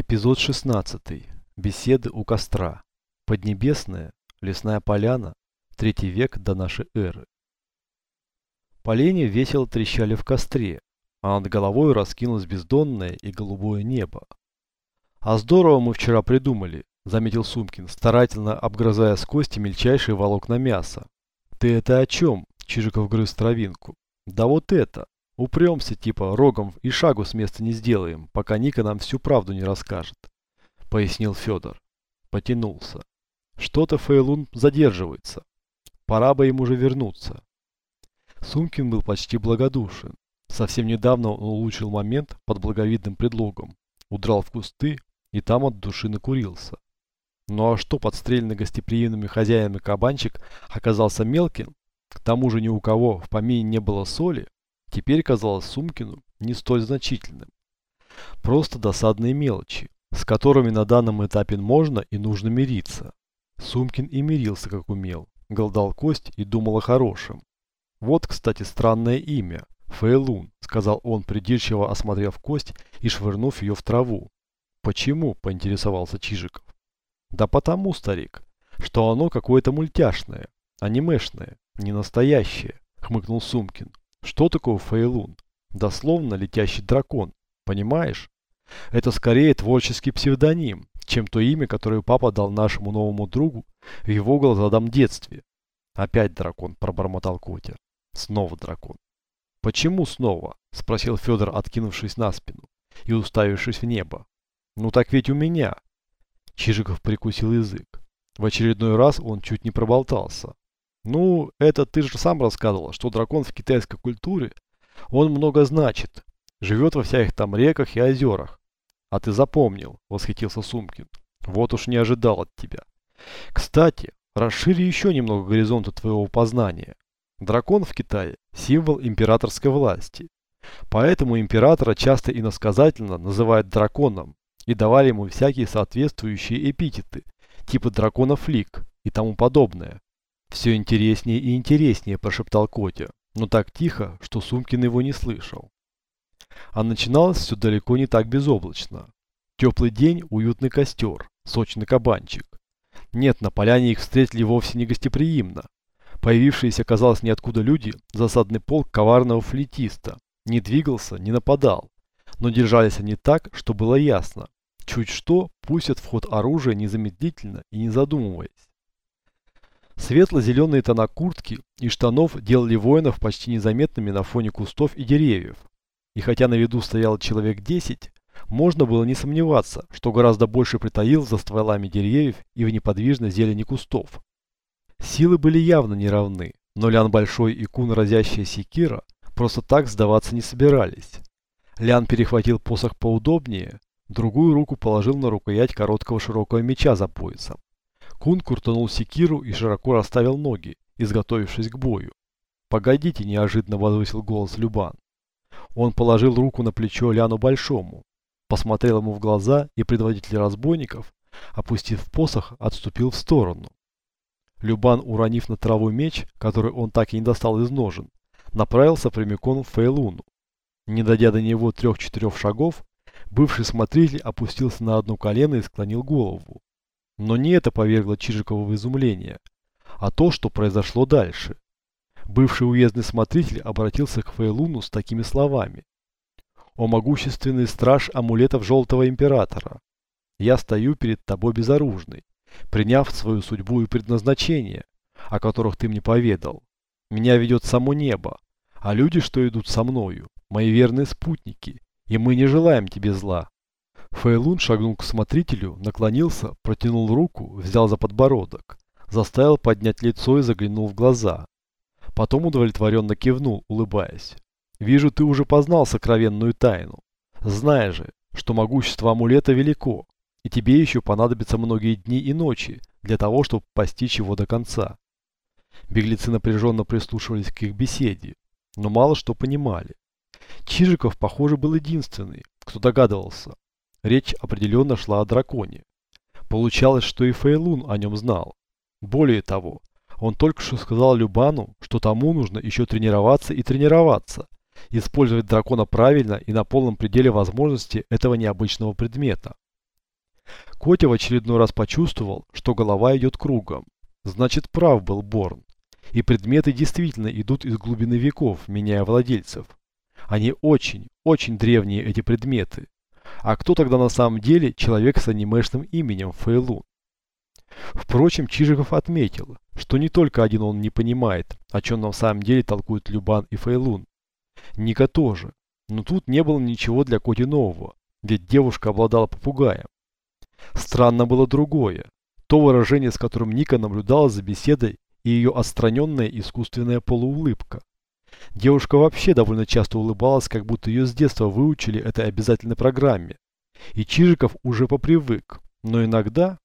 Эпизод 16. Беседы у костра. Поднебесная, лесная поляна, третий век до нашей эры. Поленья весело трещали в костре, а над головой раскинулось бездонное и голубое небо. «А здорово мы вчера придумали», — заметил Сумкин, старательно обгрызая с кости мельчайшие волокна мяса. «Ты это о чем?» — Чижиков грыз травинку. «Да вот это. Упремся типа рогом и шагу с места не сделаем, пока Ника нам всю правду не расскажет», — пояснил Федор. Потянулся. Что-то Фейлун задерживается. Пора бы ему уже вернуться. Сумкин был почти благодушен. Совсем недавно он улучшил момент под благовидным предлогом. Удрал в кусты и там от души накурился. Ну а что подстрельный гостеприимными хозяинами кабанчик оказался мелким, к тому же ни у кого в помине не было соли, теперь казалось Сумкину не столь значительным. Просто досадные мелочи, с которыми на данном этапе можно и нужно мириться. Сумкин и мирился как умел, голдал кость и думал о хорошем. Вот, кстати, странное имя. Фейлун, сказал он, придирчиво осмотрев кость и швырнув ее в траву. Почему? поинтересовался Чижиков. Да потому, старик, что оно какое-то мультяшное, анимешное, не настоящее, хмыкнул Сумкин. Что такое Фейлун? Дословно летящий дракон, понимаешь? Это скорее творческий псевдоним, чем то имя, которое папа дал нашему новому другу в его глазадом детстве. Опять дракон, пробормотал Котя. Снова дракон. Почему снова? Спросил Федор, откинувшись на спину и уставившись в небо. Ну так ведь у меня. Чижиков прикусил язык. В очередной раз он чуть не проболтался. Ну, это ты же сам рассказывал, что дракон в китайской культуре, он много значит. Живет во всяких там реках и озерах. А ты запомнил, восхитился Сумкин. Вот уж не ожидал от тебя. Кстати, расшири еще немного горизонта твоего познания. Дракон в Китае – символ императорской власти. Поэтому императора часто иносказательно называют драконом и давали ему всякие соответствующие эпитеты, типа дракона Флик и тому подобное. «Все интереснее и интереснее», – прошептал Котя, но так тихо, что Сумкин его не слышал. А начиналось все далеко не так безоблачно. Теплый день, уютный костер, сочный кабанчик. Нет, на поляне их встретили вовсе не гостеприимно. Появившиеся, казалось, ниоткуда люди, засадный полк коварного флетиста, не двигался, не нападал. Но держались они так, что было ясно. Чуть что, пустят в ход оружие незамедлительно и не задумываясь. Светло-зеленые тона куртки и штанов делали воинов почти незаметными на фоне кустов и деревьев. И хотя на виду стоял человек 10, можно было не сомневаться, что гораздо больше притаил за стволами деревьев и в неподвижной зелени кустов. Силы были явно неравны, но Лян Большой и Кун разящая секира просто так сдаваться не собирались. Лян перехватил посох поудобнее, другую руку положил на рукоять короткого широкого меча за поясом. Кун куртанул секиру и широко расставил ноги, изготовившись к бою. «Погодите!» – неожиданно возвысил голос Любан. Он положил руку на плечо Ляну Большому, посмотрел ему в глаза, и предводитель разбойников, опустив посох, отступил в сторону. Любан, уронив на траву меч, который он так и не достал из ножен, направился прямиком в Фейлуну. Не дойдя до него трех-четырех шагов, бывший смотритель опустился на одно колено и склонил голову. Но не это повергло Чижикова в изумление, а то, что произошло дальше. Бывший уездный смотритель обратился к Фейлуну с такими словами. «О могущественный страж амулетов Желтого Императора! Я стою перед тобой безоружный, приняв свою судьбу и предназначение, о которых ты мне поведал. Меня ведет само небо, а люди, что идут со мною, мои верные спутники, и мы не желаем тебе зла. Фейлун шагнул к смотрителю, наклонился, протянул руку, взял за подбородок, заставил поднять лицо и заглянул в глаза. Потом удовлетворенно кивнул, улыбаясь. «Вижу, ты уже познал сокровенную тайну. Знай же, что могущество амулета велико, и тебе еще понадобятся многие дни и ночи для того, чтобы постичь его до конца». Беглецы напряженно прислушивались к их беседе, но мало что понимали. Чижиков, похоже, был единственный, кто догадывался, Речь определенно шла о драконе. Получалось, что и Фейлун о нем знал. Более того, он только что сказал Любану, что тому нужно еще тренироваться и тренироваться, использовать дракона правильно и на полном пределе возможности этого необычного предмета. Котя в очередной раз почувствовал, что голова идет кругом. Значит, прав был Борн. И предметы действительно идут из глубины веков, меняя владельцев. Они очень, очень древние эти предметы. А кто тогда на самом деле человек с анимешным именем Фейлун? Впрочем, Чижиков отметил, что не только один он не понимает, о чем на самом деле толкуют Любан и Фейлун. Ника тоже. Но тут не было ничего для Коти нового, ведь девушка обладала попугаем. Странно было другое. То выражение, с которым Ника наблюдала за беседой и ее отстраненная искусственная полуулыбка. Девушка вообще довольно часто улыбалась, как будто ее с детства выучили этой обязательной программе. И Чижиков уже попривык. Но иногда,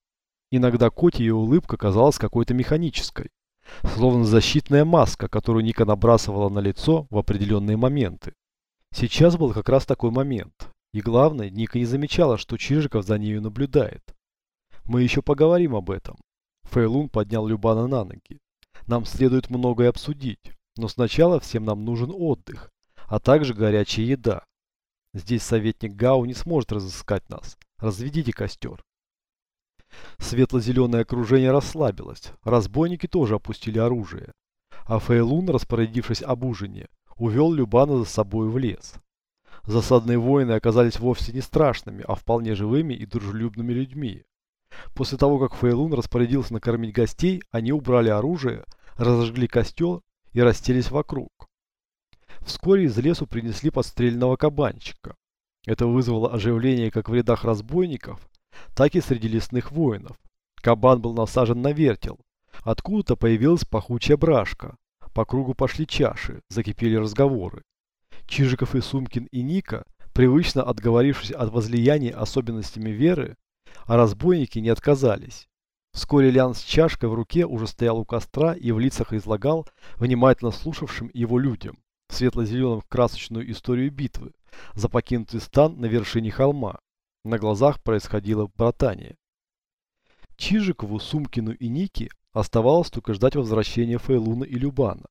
иногда Коте ее улыбка казалась какой-то механической. Словно защитная маска, которую Ника набрасывала на лицо в определенные моменты. Сейчас был как раз такой момент. И главное, Ника не замечала, что Чижиков за нею наблюдает. Мы еще поговорим об этом. Фейлун поднял Любана на ноги. Нам следует многое обсудить, но сначала всем нам нужен отдых, а также горячая еда. Здесь советник Гау не сможет разыскать нас. Разведите костер. Светло-зеленое окружение расслабилось. Разбойники тоже опустили оружие. А Фейлун, распорядившись об ужине, увел Любана за собой в лес. Засадные воины оказались вовсе не страшными, а вполне живыми и дружелюбными людьми. После того, как Фейлун распорядился накормить гостей, они убрали оружие, разожгли костер и расселись вокруг. Вскоре из лесу принесли подстрельного кабанчика. Это вызвало оживление как в рядах разбойников, так и среди лесных воинов. Кабан был насажен на вертел. Откуда-то появилась пахучая брашка. По кругу пошли чаши, закипели разговоры. Чижиков и Сумкин и Ника, привычно отговорившись от возлияния особенностями веры, а разбойники не отказались. Вскоре Лян с чашкой в руке уже стоял у костра и в лицах излагал внимательно слушавшим его людям светло-зеленым красочную историю битвы за покинутый стан на вершине холма. На глазах происходило братание. Чижикову, Сумкину и Нике оставалось только ждать возвращения Фейлуна и Любана.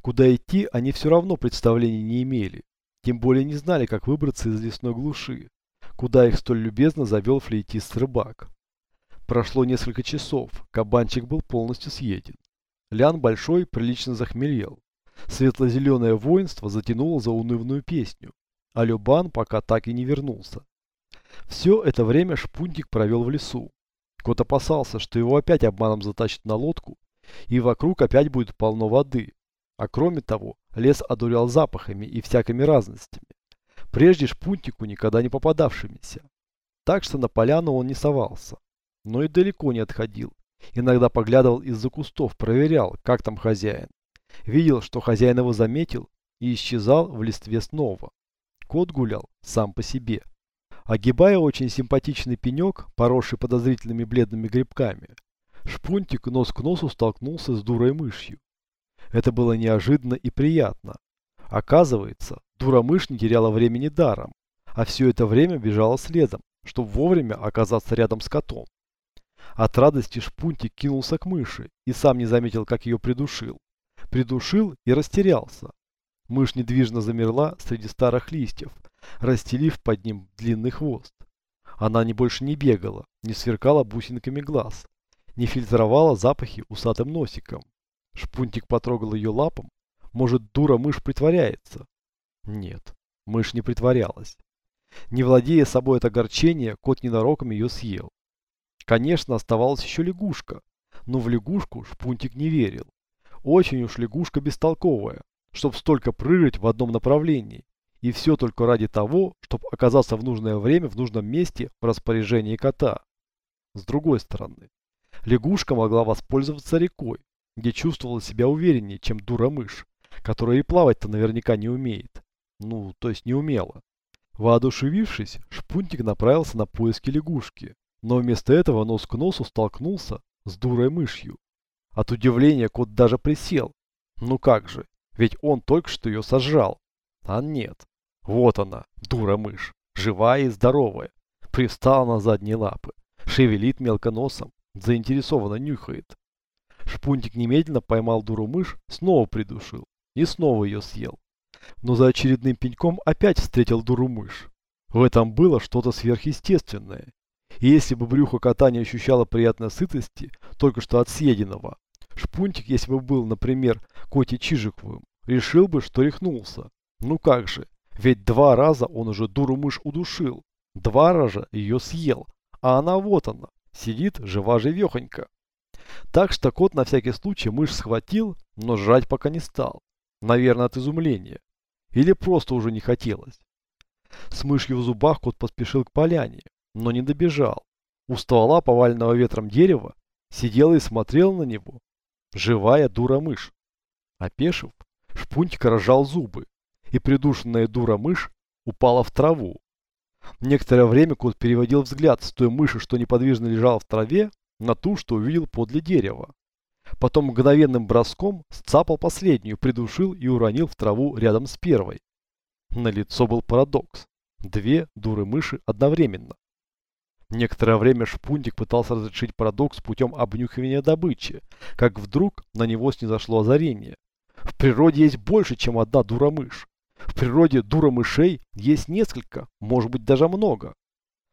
Куда идти, они все равно представления не имели, тем более не знали, как выбраться из лесной глуши, куда их столь любезно завел флейтист-рыбак. Прошло несколько часов, кабанчик был полностью съеден. Лян Большой прилично захмелел. Светло-зеленое воинство затянуло за унывную песню, а Любан пока так и не вернулся. Все это время Шпунтик провел в лесу. Кот опасался, что его опять обманом затащат на лодку, и вокруг опять будет полно воды, а кроме того, лес одурял запахами и всякими разностями, прежде шпунтику никогда не попадавшимися. Так что на поляну он не совался, но и далеко не отходил. Иногда поглядывал из-за кустов, проверял, как там хозяин. Видел, что хозяин его заметил и исчезал в листве снова. Кот гулял сам по себе. Огибая очень симпатичный пенек, поросший подозрительными бледными грибками, Шпунтик нос к носу столкнулся с дурой мышью. Это было неожиданно и приятно. Оказывается, дура мышь не теряла времени даром, а все это время бежала следом, чтобы вовремя оказаться рядом с котом. От радости Шпунтик кинулся к мыши и сам не заметил, как ее придушил. Придушил и растерялся. Мышь недвижно замерла среди старых листьев, расстелив под ним длинный хвост. Она не больше не бегала, не сверкала бусинками глаз, не фильтровала запахи усатым носиком. Шпунтик потрогал ее лапом. Может, дура мышь притворяется? Нет, мышь не притворялась. Не владея собой от огорчения, кот ненароком ее съел. Конечно, оставалась еще лягушка, но в лягушку Шпунтик не верил. Очень уж лягушка бестолковая, чтоб столько прыгать в одном направлении. И все только ради того, чтобы оказаться в нужное время в нужном месте в распоряжении кота. С другой стороны, лягушка могла воспользоваться рекой, где чувствовала себя увереннее, чем дура-мышь, которая и плавать-то наверняка не умеет. Ну, то есть не умела. Воодушевившись, Шпунтик направился на поиски лягушки, но вместо этого нос к носу столкнулся с дурой мышью. От удивления кот даже присел. Ну как же, ведь он только что ее сожрал. А нет, вот она, дура-мышь, живая и здоровая, привстала на задние лапы, шевелит мелко носом, заинтересованно нюхает. Шпунтик немедленно поймал дуру мышь, снова придушил и снова ее съел. Но за очередным пеньком опять встретил дуру мышь. В этом было что-то сверхъестественное. И если бы брюхо кота не ощущало приятной сытости, только что от съеденного, Шпунтик, если бы был, например, Коти Чижиковым, решил бы, что рехнулся. Ну как же, ведь два раза он уже дуру-мышь удушил, два раза ее съел, а она вот она, сидит жива-живехонька. Так что кот на всякий случай мышь схватил, но жрать пока не стал. Наверное, от изумления. Или просто уже не хотелось. С мышью в зубах кот поспешил к поляне, но не добежал. У ствола поваленного ветром дерева сидела и смотрела на него. Живая дура-мышь. Опешив, Шпунтик разжал зубы, и придушенная дура-мышь упала в траву. Некоторое время кот переводил взгляд с той мыши, что неподвижно лежала в траве, на ту, что увидел подле дерева. Потом мгновенным броском сцапал последнюю, придушил и уронил в траву рядом с первой. На лицо был парадокс. Две дуры-мыши одновременно. Некоторое время Шпунтик пытался разрешить парадокс путем обнюхивания добычи, как вдруг на него снизошло озарение. В природе есть больше, чем одна дура-мышь. В природе дура-мышей есть несколько, может быть даже много.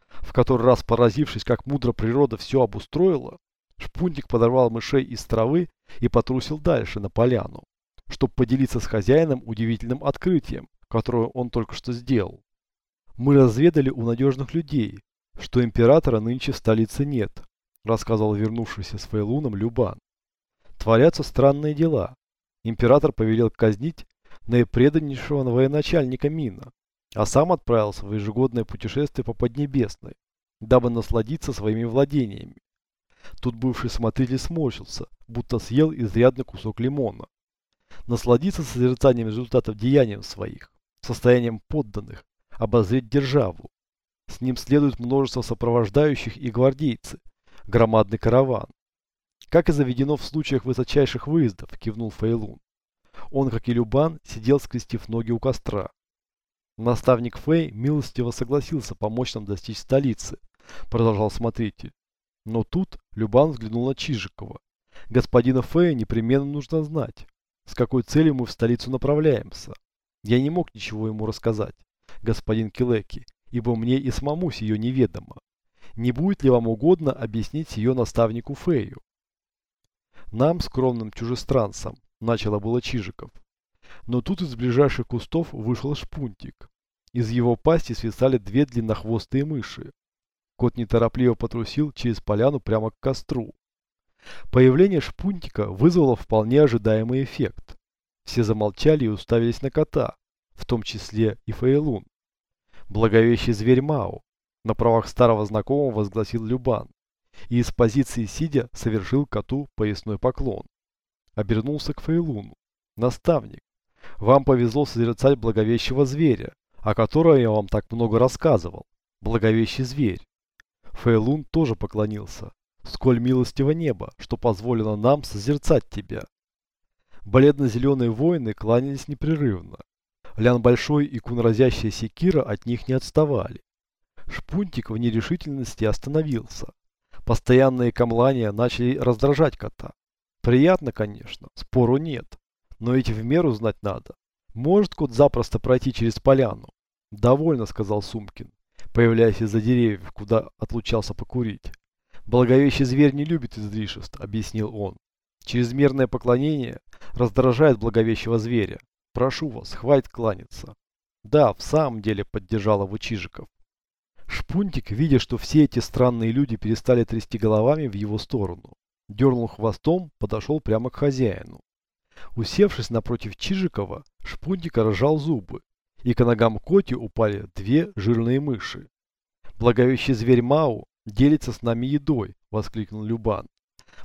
В который раз поразившись, как мудро природа все обустроила, Шпунтик подорвал мышей из травы и потрусил дальше, на поляну, чтобы поделиться с хозяином удивительным открытием, которое он только что сделал. Мы разведали у надежных людей, что императора нынче в столице нет, рассказывал вернувшийся с Фейлуном Любан. Творятся странные дела. Император повелел казнить наипреданнейшего военачальника Мина, а сам отправился в ежегодное путешествие по Поднебесной, дабы насладиться своими владениями. Тут бывший смотритель сморщился, будто съел изрядный кусок лимона. Насладиться созерцанием результатов деяний своих, состоянием подданных, обозреть державу. С ним следует множество сопровождающих и гвардейцы, громадный караван. Как и заведено в случаях высочайших выездов, кивнул Фейлун. Он, как и Любан, сидел скрестив ноги у костра. Наставник Фэй милостиво согласился помочь нам достичь столицы, продолжал смотритель. Но тут Любан взглянул на Чижикова. Господина Фэя непременно нужно знать, с какой целью мы в столицу направляемся. Я не мог ничего ему рассказать, господин Килеки, ибо мне и самому сие неведомо. Не будет ли вам угодно объяснить ее наставнику Фею? Нам, скромным чужестранцам, начало было Чижиков. Но тут из ближайших кустов вышел шпунтик. Из его пасти свисали две длиннохвостые мыши. Кот неторопливо потрусил через поляну прямо к костру. Появление шпунтика вызвало вполне ожидаемый эффект. Все замолчали и уставились на кота, в том числе и Фейлун. Благовещий зверь Мао, на правах старого знакомого возгласил Любан, и из позиции сидя совершил коту поясной поклон. Обернулся к Фейлуну. Наставник, вам повезло созерцать благовещего зверя, о котором я вам так много рассказывал. Благовещий зверь. Фейлун тоже поклонился. Сколь милостиво небо, что позволено нам созерцать тебя. Бледно-зеленые воины кланялись непрерывно. Лян Большой и кунразящая секира от них не отставали. Шпунтик в нерешительности остановился. Постоянные камлания начали раздражать кота. Приятно, конечно, спору нет. Но ведь в меру знать надо. Может кот запросто пройти через поляну? Довольно, сказал Сумкин появляясь из-за деревьев, куда отлучался покурить. Благовещий зверь не любит излишеств, объяснил он. Чрезмерное поклонение раздражает благовещего зверя. Прошу вас, хватит кланяться. Да, в самом деле поддержал его Чижиков. Шпунтик, видя, что все эти странные люди перестали трясти головами в его сторону, дернул хвостом, подошел прямо к хозяину. Усевшись напротив Чижикова, Шпунтик разжал зубы и к ногам Коти упали две жирные мыши. «Благовещий зверь Мау делится с нами едой!» – воскликнул Любан.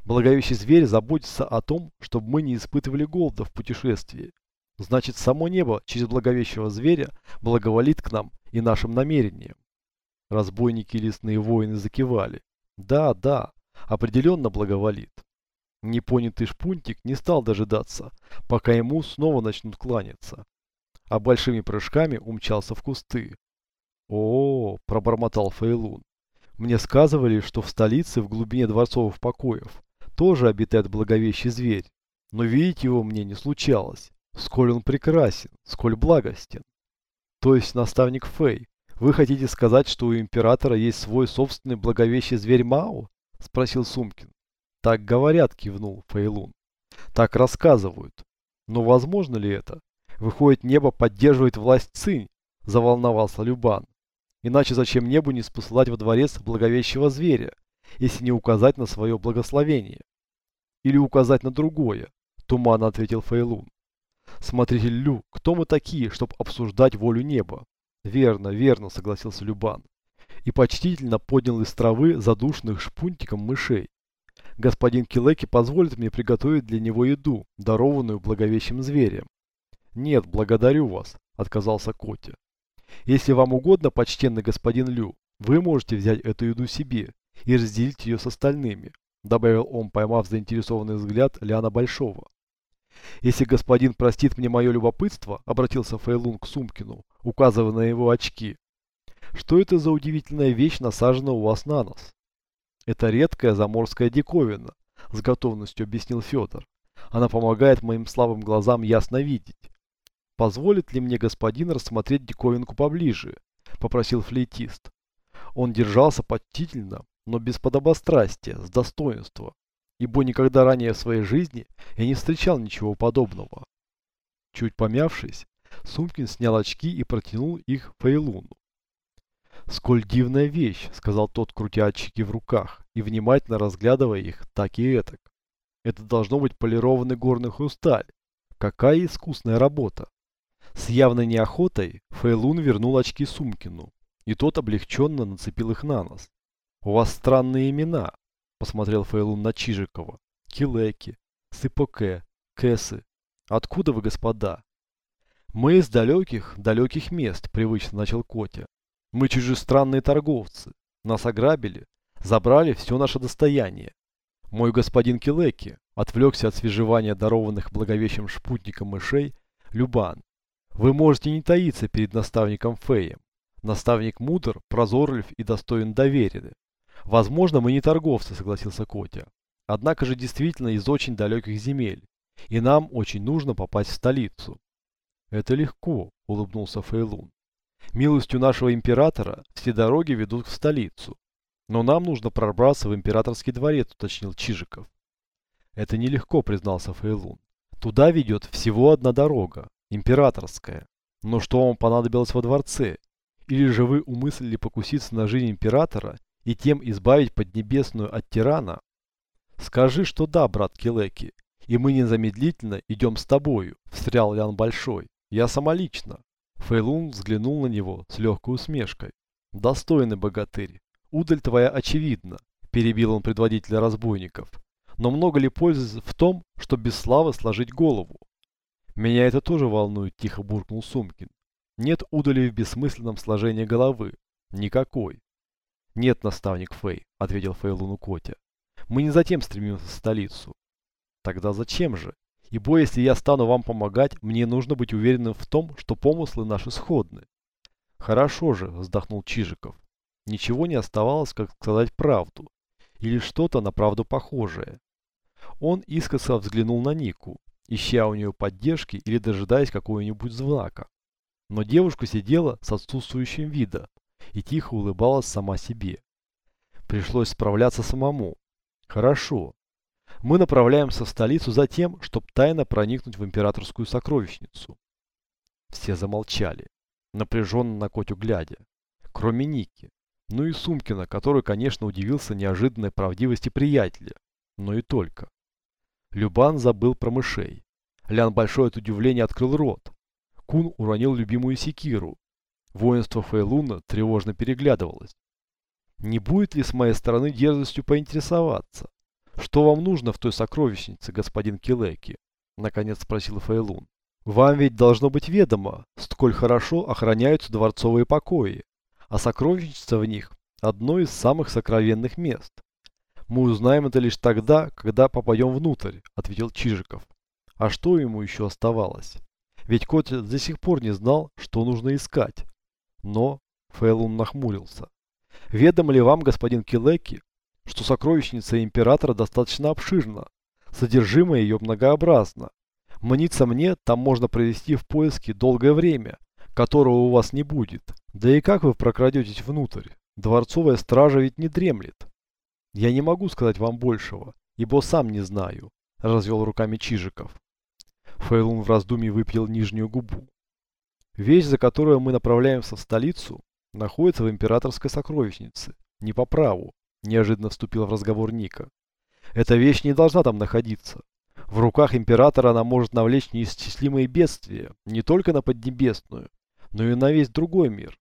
«Благовещий зверь заботится о том, чтобы мы не испытывали голода в путешествии. Значит, само небо через благовещего зверя благоволит к нам и нашим намерениям». Разбойники и лесные воины закивали. «Да, да, определенно благоволит». Непонятый шпунтик не стал дожидаться, пока ему снова начнут кланяться а большими прыжками умчался в кусты. О, -о, -о пробормотал Фейлун. Мне сказывали, что в столице, в глубине дворцовых покоев, тоже обитает благовещий зверь. Но видеть его мне не случалось. Сколь он прекрасен, сколь благостен. То есть наставник Фей, Вы хотите сказать, что у императора есть свой собственный благовещий зверь Мао? Спросил Сумкин. Так говорят, кивнул Фейлун. Так рассказывают. Но возможно ли это? Выходит, небо поддерживает власть Цинь, заволновался Любан. Иначе зачем небу не спосылать во дворец благовещего зверя, если не указать на свое благословение? Или указать на другое? Туманно ответил Фейлун. Смотритель Лю, кто мы такие, чтобы обсуждать волю неба? Верно, верно, согласился Любан. И почтительно поднял из травы задушенных шпунтиком мышей. Господин Килеки позволит мне приготовить для него еду, дарованную благовещим зверем. Нет, благодарю вас, отказался Котя. Если вам угодно, почтенный господин Лю, вы можете взять эту еду себе и разделить ее с остальными, добавил он, поймав заинтересованный взгляд Ляна Большого. Если господин простит мне мое любопытство, обратился Фейлун к Сумкину, указывая на его очки. Что это за удивительная вещь насажена у вас на нос? Это редкая заморская диковина, с готовностью объяснил Федор. Она помогает моим слабым глазам ясно видеть. Позволит ли мне господин рассмотреть диковинку поближе? Попросил флейтист. Он держался почтительно, но без подобострастия, с достоинства, ибо никогда ранее в своей жизни я не встречал ничего подобного. Чуть помявшись, Сумкин снял очки и протянул их Фейлуну. «Сколь дивная вещь», — сказал тот, крутя очки в руках и внимательно разглядывая их так и этак. «Это должно быть полированный горный хрусталь. Какая искусная работа!» С явной неохотой Фейлун вернул очки Сумкину, и тот облегченно нацепил их на нос. «У вас странные имена», — посмотрел Фейлун на Чижикова. «Килеки, Сыпоке, Кэсы. Откуда вы, господа?» «Мы из далеких, далеких мест», — привычно начал Котя. «Мы чужестранные торговцы. Нас ограбили, забрали все наше достояние. Мой господин Килеки отвлекся от свежевания дарованных благовещим шпутником мышей Любан. Вы можете не таиться перед наставником Феем. Наставник мудр, прозорлив и достоин доверия. Возможно, мы не торговцы, согласился Котя. Однако же действительно из очень далеких земель. И нам очень нужно попасть в столицу. «Это легко», — улыбнулся Фейлун. «Милостью нашего императора все дороги ведут в столицу. Но нам нужно пробраться в императорский дворец», — уточнил Чижиков. «Это нелегко», — признался Фейлун. «Туда ведет всего одна дорога, императорская. Но что вам понадобилось во дворце? Или же вы умыслили покуситься на жизнь императора и тем избавить Поднебесную от тирана?» «Скажи, что да, брат Килеки, и мы незамедлительно идем с тобою», — встрял Ян Большой. Я самолично. Фейлун взглянул на него с легкой усмешкой. Достойный богатырь. Удаль твоя очевидна, перебил он предводителя разбойников. Но много ли пользы в том, что без славы сложить голову? Меня это тоже волнует, тихо буркнул Сумкин. Нет удали в бессмысленном сложении головы. Никакой. Нет, наставник Фей, ответил Фейлуну Котя. Мы не затем стремимся в столицу. Тогда зачем же? Ибо если я стану вам помогать, мне нужно быть уверенным в том, что помыслы наши сходны. Хорошо же, вздохнул Чижиков. Ничего не оставалось, как сказать правду. Или что-то на правду похожее. Он искоса взглянул на Нику, ища у нее поддержки или дожидаясь какого-нибудь знака. Но девушка сидела с отсутствующим видом и тихо улыбалась сама себе. Пришлось справляться самому. Хорошо, мы направляемся в столицу за тем, чтобы тайно проникнуть в императорскую сокровищницу. Все замолчали, напряженно на Котю глядя. Кроме Ники. Ну и Сумкина, который, конечно, удивился неожиданной правдивости приятеля. Но и только. Любан забыл про мышей. Лян Большой от удивления открыл рот. Кун уронил любимую секиру. Воинство Фейлуна тревожно переглядывалось. Не будет ли с моей стороны дерзостью поинтересоваться? «Что вам нужно в той сокровищнице, господин Килеки?» – наконец спросил Фейлун. «Вам ведь должно быть ведомо, сколь хорошо охраняются дворцовые покои, а сокровищница в них – одно из самых сокровенных мест. Мы узнаем это лишь тогда, когда попадем внутрь», – ответил Чижиков. А что ему еще оставалось? Ведь кот до сих пор не знал, что нужно искать. Но Фейлун нахмурился. «Ведомо ли вам, господин Килеки, что сокровищница императора достаточно обширна, содержимое ее многообразно. Мнится мне, там можно провести в поиске долгое время, которого у вас не будет. Да и как вы прокрадетесь внутрь? Дворцовая стража ведь не дремлет. Я не могу сказать вам большего, ибо сам не знаю, развел руками Чижиков. Фейлун в раздумье выпил нижнюю губу. Вещь, за которую мы направляемся в столицу, находится в императорской сокровищнице. Не по праву, неожиданно вступил в разговор Ника. Эта вещь не должна там находиться. В руках императора она может навлечь неисчислимые бедствия, не только на Поднебесную, но и на весь другой мир.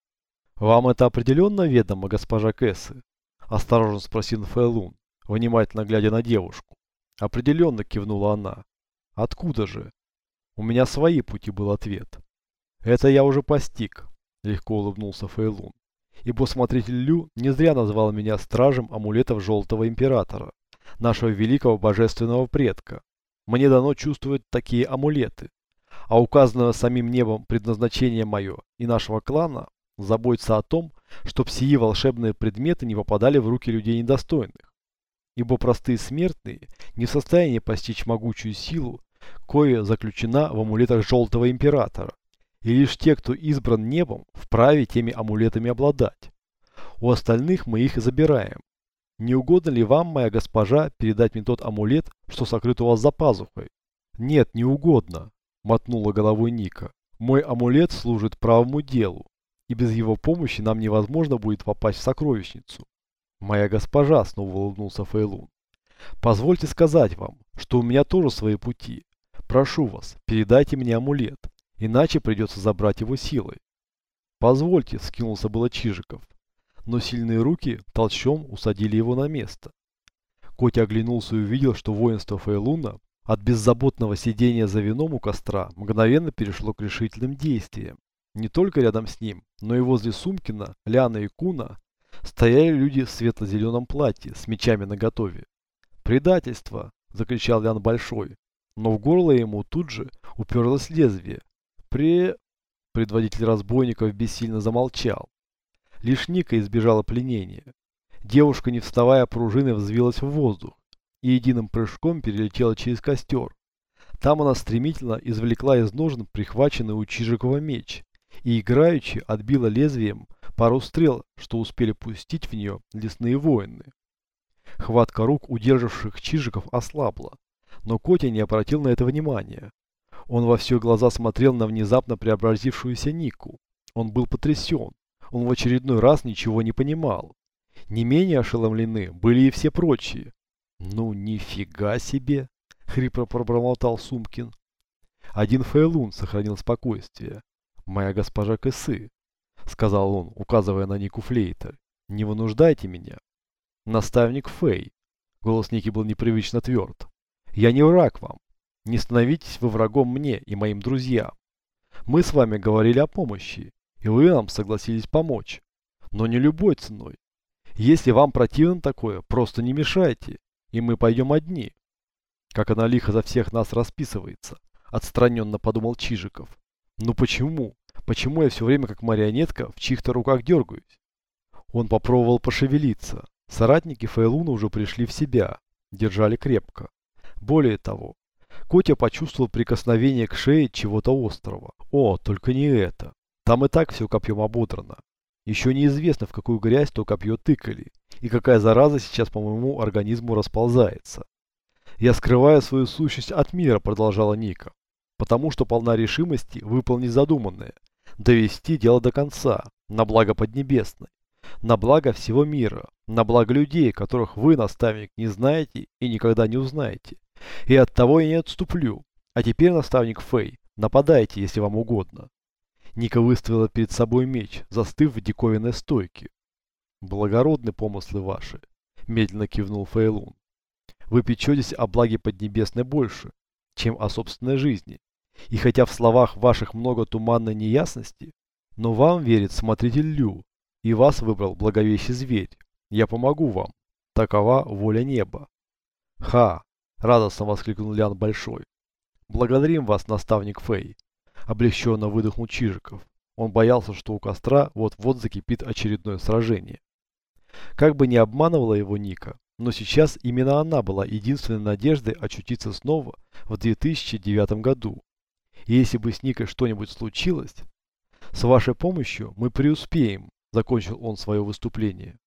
Вам это определенно ведомо, госпожа Кэссы? Осторожно спросил Фэлун, внимательно глядя на девушку. Определенно кивнула она. Откуда же? У меня свои пути был ответ. Это я уже постиг, легко улыбнулся Фейлун. Ибо смотритель Лю не зря назвал меня стражем амулетов Желтого Императора, нашего великого божественного предка. Мне дано чувствовать такие амулеты. А указанное самим небом предназначение мое и нашего клана заботиться о том, чтоб сии волшебные предметы не попадали в руки людей недостойных. Ибо простые смертные не в состоянии постичь могучую силу, кое заключена в амулетах Желтого Императора, и лишь те, кто избран небом, вправе теми амулетами обладать. У остальных мы их забираем. Не угодно ли вам, моя госпожа, передать мне тот амулет, что сокрыт у вас за пазухой? Нет, не угодно, мотнула головой Ника. Мой амулет служит правому делу, и без его помощи нам невозможно будет попасть в сокровищницу. Моя госпожа, снова улыбнулся Фейлун. Позвольте сказать вам, что у меня тоже свои пути. Прошу вас, передайте мне амулет, иначе придется забрать его силой. Позвольте, скинулся было Чижиков, но сильные руки толчом усадили его на место. Котя оглянулся и увидел, что воинство Фейлуна от беззаботного сидения за вином у костра мгновенно перешло к решительным действиям. Не только рядом с ним, но и возле Сумкина, Ляна и Куна стояли люди в светло-зеленом платье с мечами наготове. «Предательство!» – закричал Лян Большой, но в горло ему тут же уперлось лезвие. «Пре...» – предводитель разбойников бессильно замолчал. Лишь Ника избежала пленения. Девушка, не вставая пружины, взвилась в воздух и единым прыжком перелетела через костер. Там она стремительно извлекла из ножен прихваченный у Чижикова меч и играючи отбила лезвием пару стрел, что успели пустить в нее лесные воины. Хватка рук, удержавших чижиков, ослабла, но Котя не обратил на это внимания. Он во все глаза смотрел на внезапно преобразившуюся Нику. Он был потрясен. Он в очередной раз ничего не понимал. Не менее ошеломлены были и все прочие. «Ну, нифига себе!» — хрипло пробормотал Сумкин. Один Фейлун сохранил спокойствие. «Моя госпожа Кысы», — сказал он, указывая на Нику Флейта, — «не вынуждайте меня». «Наставник Фей», — голос Ники был непривычно тверд, — «я не враг вам. Не становитесь вы врагом мне и моим друзьям. Мы с вами говорили о помощи, и вы нам согласились помочь, но не любой ценой. Если вам противно такое, просто не мешайте, и мы пойдем одни». Как она лихо за всех нас расписывается, отстраненно подумал Чижиков. Ну почему? Почему я все время как марионетка в чьих-то руках дергаюсь? Он попробовал пошевелиться. Соратники Фейлуна уже пришли в себя, держали крепко. Более того, Котя почувствовал прикосновение к шее чего-то острого. О, только не это. Там и так все копьем ободрано. Еще неизвестно, в какую грязь то копье тыкали, и какая зараза сейчас по моему организму расползается. Я скрываю свою сущность от мира, продолжала Ника потому что полна решимости выполнить задуманное, довести дело до конца, на благо Поднебесной, на благо всего мира, на благо людей, которых вы, наставник, не знаете и никогда не узнаете. И от того я не отступлю. А теперь, наставник Фэй, нападайте, если вам угодно. Ника выставила перед собой меч, застыв в диковинной стойке. Благородны помыслы ваши, медленно кивнул Фейлун. Вы печетесь о благе Поднебесной больше, чем о собственной жизни. И хотя в словах ваших много туманной неясности, но вам верит смотритель Лю, и вас выбрал благовещий зверь. Я помогу вам. Такова воля неба. Ха! Радостно воскликнул Лян Большой. Благодарим вас, наставник Фэй. Облегченно выдохнул Чижиков. Он боялся, что у костра вот-вот закипит очередное сражение. Как бы ни обманывала его Ника, но сейчас именно она была единственной надеждой очутиться снова в 2009 году. И если бы с Никой что-нибудь случилось... С вашей помощью мы преуспеем, закончил он свое выступление.